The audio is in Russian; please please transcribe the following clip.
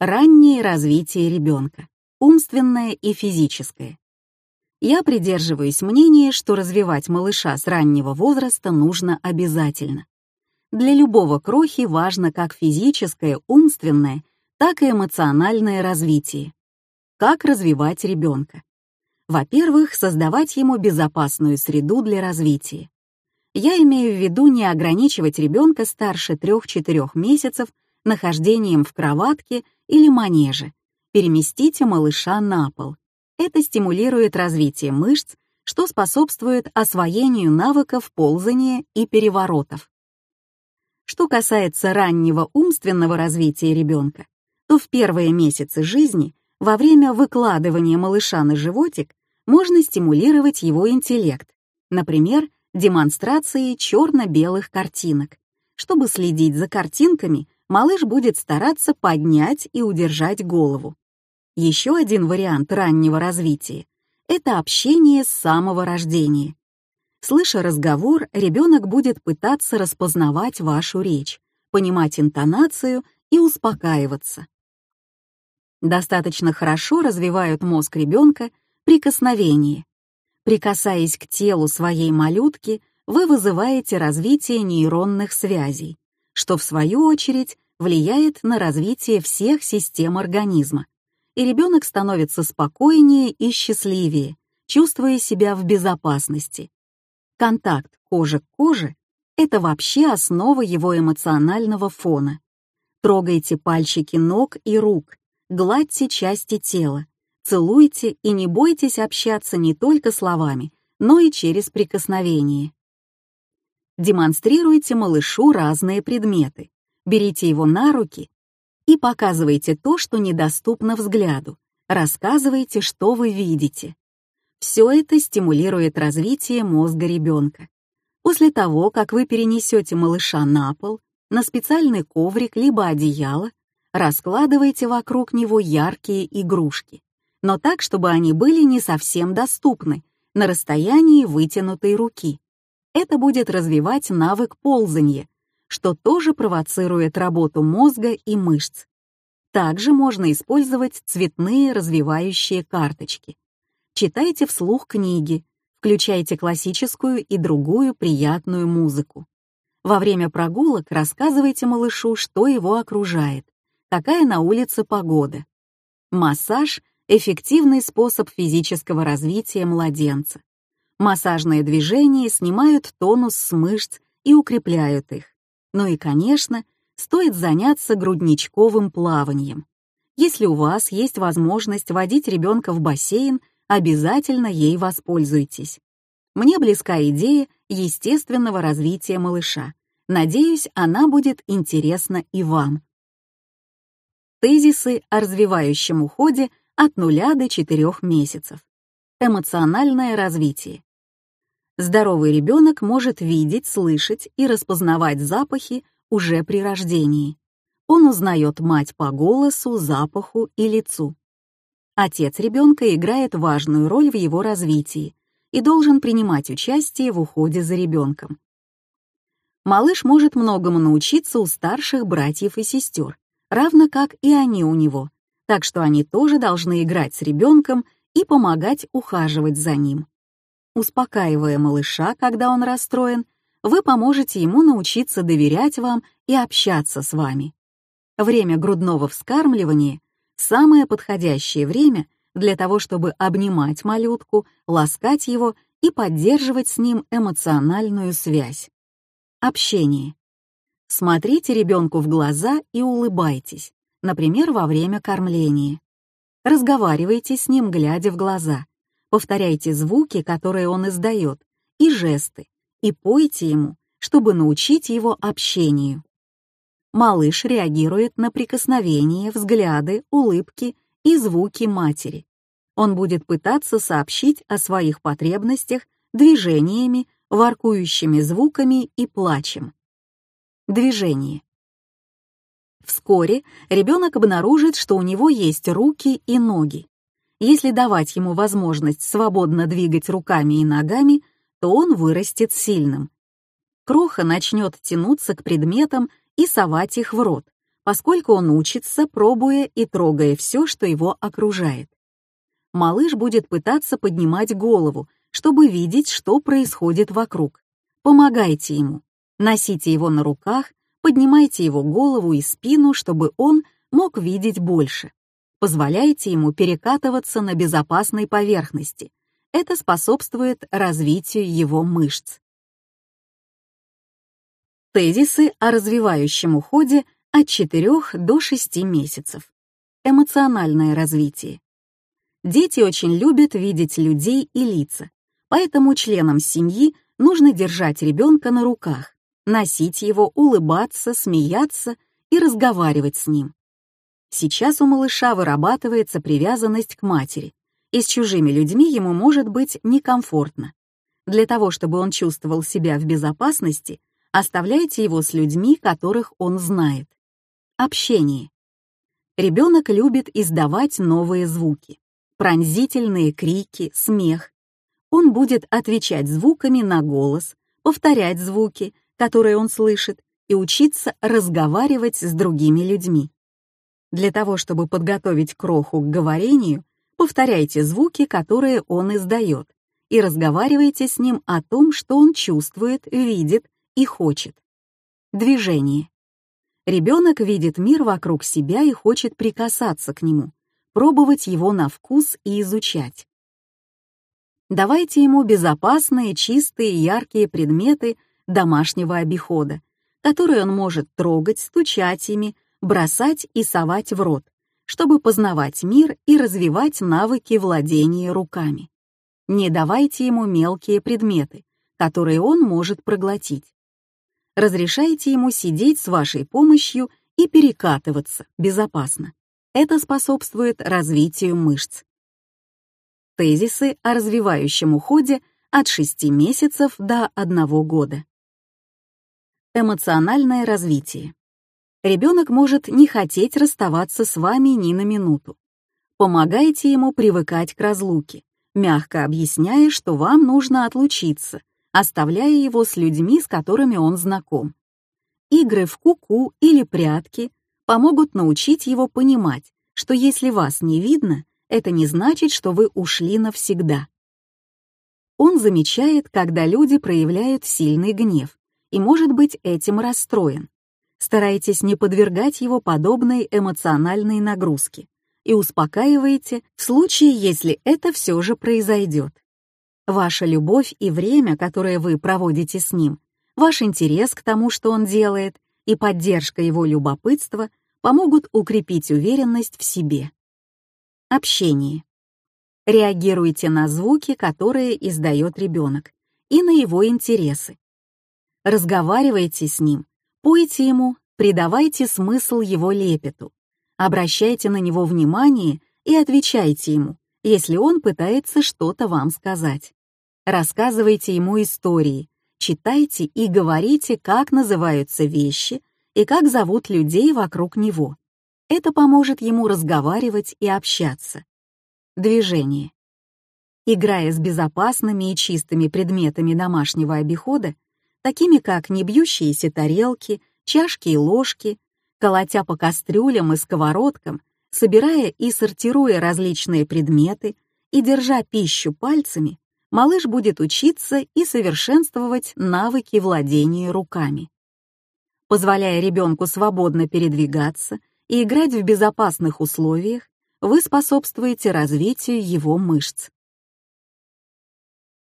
Раннее развитие ребенка, умственное и физическое. Я придерживаюсь мнения, что развивать малыша с раннего возраста нужно обязательно. Для любого крохи важно как физическое, умственное, так и эмоциональное развитие. Как развивать ребенка? Во-первых, создавать ему безопасную среду для развития. Я имею в виду не ограничивать ребенка старше 3-4 месяцев нахождением в кроватке или манеже. Переместите малыша на пол. Это стимулирует развитие мышц, что способствует освоению навыков ползания и переворотов. Что касается раннего умственного развития ребенка, то в первые месяцы жизни, во время выкладывания малыша на животик, можно стимулировать его интеллект, например, демонстрацией черно-белых картинок. Чтобы следить за картинками, малыш будет стараться поднять и удержать голову. Еще один вариант раннего развития — это общение с самого рождения. Слыша разговор, ребенок будет пытаться распознавать вашу речь, понимать интонацию и успокаиваться. Достаточно хорошо развивают мозг ребенка прикосновения. Прикасаясь к телу своей малютки, вы вызываете развитие нейронных связей, что в свою очередь влияет на развитие всех систем организма, и ребенок становится спокойнее и счастливее, чувствуя себя в безопасности. Контакт кожи к коже — это вообще основа его эмоционального фона. Трогайте пальчики ног и рук, гладьте части тела, целуйте и не бойтесь общаться не только словами, но и через прикосновение. Демонстрируйте малышу разные предметы. Берите его на руки и показывайте то, что недоступно взгляду. Рассказывайте, что вы видите. Все это стимулирует развитие мозга ребенка. После того, как вы перенесете малыша на пол, на специальный коврик либо одеяло, раскладывайте вокруг него яркие игрушки, но так, чтобы они были не совсем доступны, на расстоянии вытянутой руки это будет развивать навык ползания, что тоже провоцирует работу мозга и мышц. Также можно использовать цветные развивающие карточки. Читайте вслух книги, включайте классическую и другую приятную музыку. Во время прогулок рассказывайте малышу, что его окружает, какая на улице погода. Массаж — эффективный способ физического развития младенца. Массажные движения снимают тонус с мышц и укрепляют их. Ну и, конечно, стоит заняться грудничковым плаванием. Если у вас есть возможность водить ребенка в бассейн, обязательно ей воспользуйтесь. Мне близка идея естественного развития малыша. Надеюсь, она будет интересна и вам. Тезисы о развивающем уходе от 0 до 4 месяцев. Эмоциональное развитие. Здоровый ребенок может видеть, слышать и распознавать запахи уже при рождении. Он узнает мать по голосу, запаху и лицу. Отец ребенка играет важную роль в его развитии и должен принимать участие в уходе за ребенком. Малыш может многому научиться у старших братьев и сестер, равно как и они у него, так что они тоже должны играть с ребенком и помогать ухаживать за ним. Успокаивая малыша, когда он расстроен, вы поможете ему научиться доверять вам и общаться с вами. Время грудного вскармливания — самое подходящее время для того, чтобы обнимать малютку, ласкать его и поддерживать с ним эмоциональную связь. Общение. Смотрите ребенку в глаза и улыбайтесь, например, во время кормления. Разговаривайте с ним, глядя в глаза. Повторяйте звуки, которые он издает, и жесты, и пойте ему, чтобы научить его общению. Малыш реагирует на прикосновения, взгляды, улыбки и звуки матери. Он будет пытаться сообщить о своих потребностях движениями, воркующими звуками и плачем. Движение. Вскоре ребенок обнаружит, что у него есть руки и ноги. Если давать ему возможность свободно двигать руками и ногами, то он вырастет сильным. Кроха начнет тянуться к предметам и совать их в рот, поскольку он учится, пробуя и трогая все, что его окружает. Малыш будет пытаться поднимать голову, чтобы видеть, что происходит вокруг. Помогайте ему, носите его на руках, поднимайте его голову и спину, чтобы он мог видеть больше. Позволяйте ему перекатываться на безопасной поверхности. Это способствует развитию его мышц. Тезисы о развивающем уходе от 4 до 6 месяцев. Эмоциональное развитие. Дети очень любят видеть людей и лица, поэтому членам семьи нужно держать ребенка на руках, носить его, улыбаться, смеяться и разговаривать с ним. Сейчас у малыша вырабатывается привязанность к матери, и с чужими людьми ему может быть некомфортно. Для того, чтобы он чувствовал себя в безопасности, оставляйте его с людьми, которых он знает. Общение. Ребенок любит издавать новые звуки, пронзительные крики, смех. Он будет отвечать звуками на голос, повторять звуки, которые он слышит, и учиться разговаривать с другими людьми. Для того, чтобы подготовить кроху к говорению, повторяйте звуки, которые он издает, и разговаривайте с ним о том, что он чувствует, видит и хочет. Движение. Ребенок видит мир вокруг себя и хочет прикасаться к нему, пробовать его на вкус и изучать. Давайте ему безопасные, чистые, яркие предметы домашнего обихода, которые он может трогать, стучать ими, бросать и совать в рот, чтобы познавать мир и развивать навыки владения руками. Не давайте ему мелкие предметы, которые он может проглотить. Разрешайте ему сидеть с вашей помощью и перекатываться безопасно. Это способствует развитию мышц. Тезисы о развивающем уходе от 6 месяцев до 1 года. Эмоциональное развитие. Ребенок может не хотеть расставаться с вами ни на минуту. Помогайте ему привыкать к разлуке, мягко объясняя, что вам нужно отлучиться, оставляя его с людьми, с которыми он знаком. Игры в куку -ку или прятки помогут научить его понимать, что если вас не видно, это не значит, что вы ушли навсегда. Он замечает, когда люди проявляют сильный гнев, и может быть этим расстроен. Старайтесь не подвергать его подобной эмоциональной нагрузке и успокаивайте в случае, если это все же произойдет. Ваша любовь и время, которое вы проводите с ним, ваш интерес к тому, что он делает, и поддержка его любопытства помогут укрепить уверенность в себе. Общение. Реагируйте на звуки, которые издает ребенок, и на его интересы. Разговаривайте с ним, Пойте ему, придавайте смысл его лепету, обращайте на него внимание и отвечайте ему, если он пытается что-то вам сказать. Рассказывайте ему истории, читайте и говорите, как называются вещи и как зовут людей вокруг него. Это поможет ему разговаривать и общаться. Движение. Играя с безопасными и чистыми предметами домашнего обихода, такими как небьющиеся тарелки, чашки и ложки, колотя по кастрюлям и сковородкам, собирая и сортируя различные предметы и держа пищу пальцами, малыш будет учиться и совершенствовать навыки владения руками. Позволяя ребенку свободно передвигаться и играть в безопасных условиях, вы способствуете развитию его мышц.